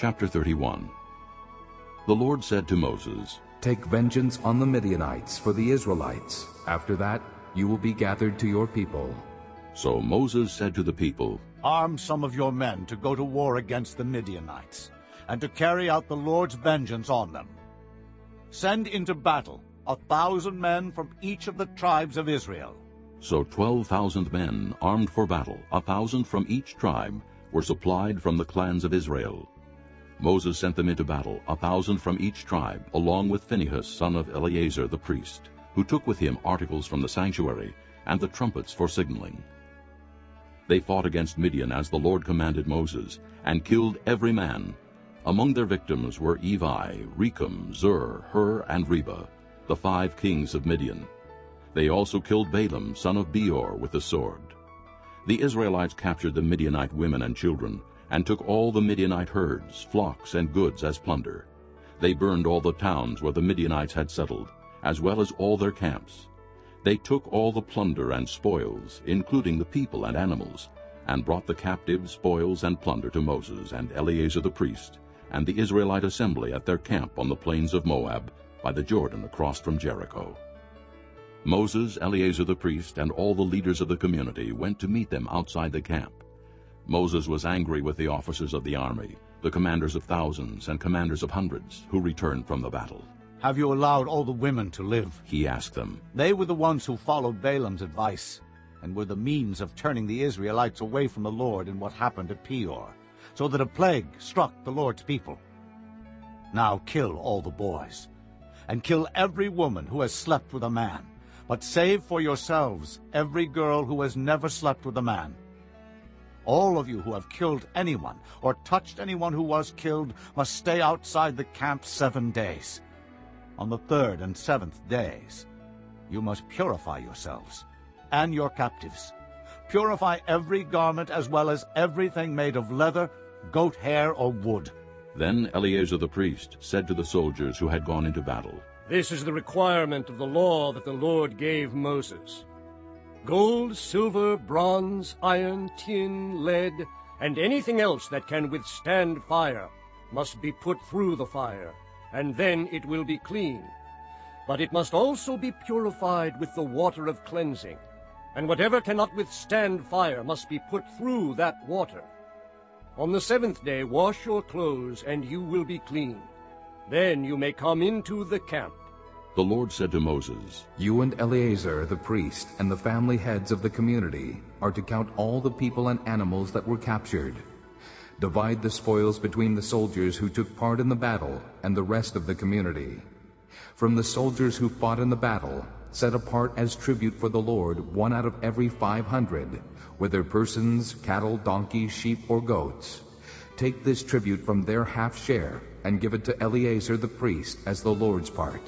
Chapter 31 The Lord said to Moses, Take vengeance on the Midianites for the Israelites. After that, you will be gathered to your people. So Moses said to the people, Arm some of your men to go to war against the Midianites, and to carry out the Lord's vengeance on them. Send into battle a thousand men from each of the tribes of Israel. So twelve thousand men, armed for battle, a thousand from each tribe, were supplied from the clans of Israel. Moses sent them into battle, a thousand from each tribe, along with Phinehas, son of Eleazar the priest, who took with him articles from the sanctuary, and the trumpets for signaling. They fought against Midian as the Lord commanded Moses, and killed every man. Among their victims were Evi, Rekem, Zur, Hur, and Reba, the five kings of Midian. They also killed Balaam, son of Beor, with the sword. The Israelites captured the Midianite women and children, and took all the Midianite herds, flocks, and goods as plunder. They burned all the towns where the Midianites had settled, as well as all their camps. They took all the plunder and spoils, including the people and animals, and brought the captives, spoils, and plunder to Moses and Eleazar the priest, and the Israelite assembly at their camp on the plains of Moab, by the Jordan across from Jericho. Moses, Eleazar the priest, and all the leaders of the community went to meet them outside the camp. Moses was angry with the officers of the army, the commanders of thousands and commanders of hundreds, who returned from the battle. Have you allowed all the women to live? He asked them. They were the ones who followed Balaam's advice, and were the means of turning the Israelites away from the Lord in what happened at Peor, so that a plague struck the Lord's people. Now kill all the boys, and kill every woman who has slept with a man, but save for yourselves every girl who has never slept with a man. All of you who have killed anyone or touched anyone who was killed must stay outside the camp seven days. On the third and seventh days, you must purify yourselves and your captives. Purify every garment as well as everything made of leather, goat hair, or wood. Then Eleazar the priest said to the soldiers who had gone into battle, This is the requirement of the law that the Lord gave Moses. Gold, silver, bronze, iron, tin, lead, and anything else that can withstand fire must be put through the fire, and then it will be clean. But it must also be purified with the water of cleansing, and whatever cannot withstand fire must be put through that water. On the seventh day wash your clothes, and you will be clean. Then you may come into the camp. The Lord said to Moses, You and Eleazar the priest and the family heads of the community are to count all the people and animals that were captured. Divide the spoils between the soldiers who took part in the battle and the rest of the community. From the soldiers who fought in the battle, set apart as tribute for the Lord one out of every five hundred, whether persons, cattle, donkeys, sheep, or goats. Take this tribute from their half share and give it to Eleazar the priest as the Lord's part.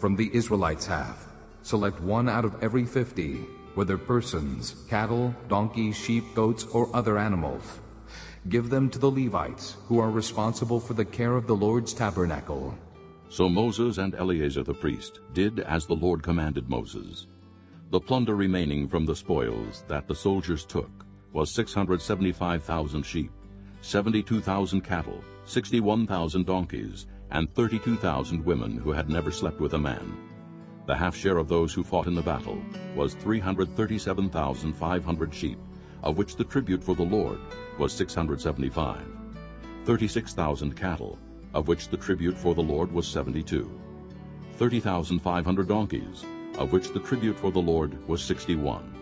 From the Israelites' half, select one out of every fifty, whether persons, cattle, donkeys, sheep, goats, or other animals. Give them to the Levites, who are responsible for the care of the Lord's tabernacle. So Moses and Eleazar the priest did as the Lord commanded Moses. The plunder remaining from the spoils that the soldiers took was 675,000 sheep, 72,000 cattle, 61,000 donkeys, and 32,000 women who had never slept with a man. The half share of those who fought in the battle was 337,500 sheep, of which the tribute for the Lord was 675, 36,000 cattle, of which the tribute for the Lord was 72, 30,500 donkeys, of which the tribute for the Lord was 61,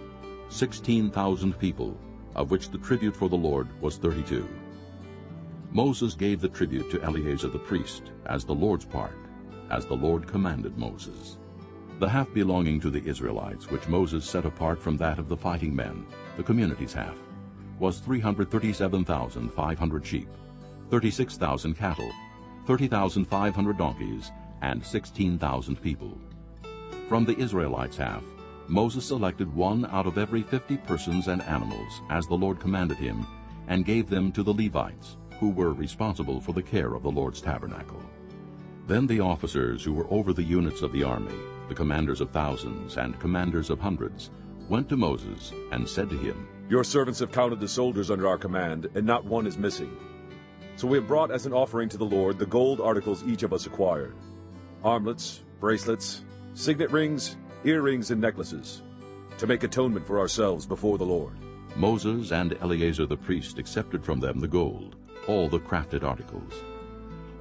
16,000 people, of which the tribute for the Lord was 32. Moses gave the tribute to Eleazar the priest as the Lord's part, as the Lord commanded Moses. The half belonging to the Israelites, which Moses set apart from that of the fighting men, the community's half, was 337,500 sheep, 36,000 cattle, 30,500 donkeys, and 16,000 people. From the Israelites' half, Moses selected one out of every fifty persons and animals, as the Lord commanded him, and gave them to the Levites, who were responsible for the care of the Lord's tabernacle. Then the officers who were over the units of the army, the commanders of thousands and commanders of hundreds, went to Moses and said to him, Your servants have counted the soldiers under our command, and not one is missing. So we have brought as an offering to the Lord the gold articles each of us acquired armlets, bracelets, signet rings, earrings, and necklaces, to make atonement for ourselves before the Lord. Moses and Eleazar the priest accepted from them the gold, all the crafted articles.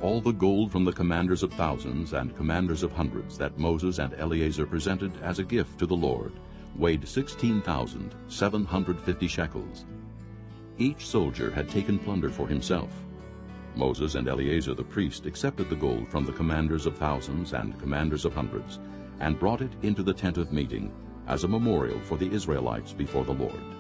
All the gold from the commanders of thousands and commanders of hundreds that Moses and Eleazar presented as a gift to the Lord weighed 16,750 shekels. Each soldier had taken plunder for himself. Moses and Eleazar the priest accepted the gold from the commanders of thousands and commanders of hundreds, and brought it into the tent of meeting as a memorial for the Israelites before the Lord.